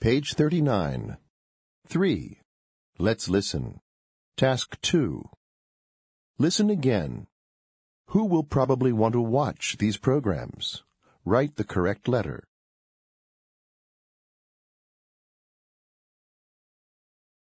Page 39. 3. Let's listen. Task 2. Listen again. Who will probably want to watch these programs? Write the correct letter.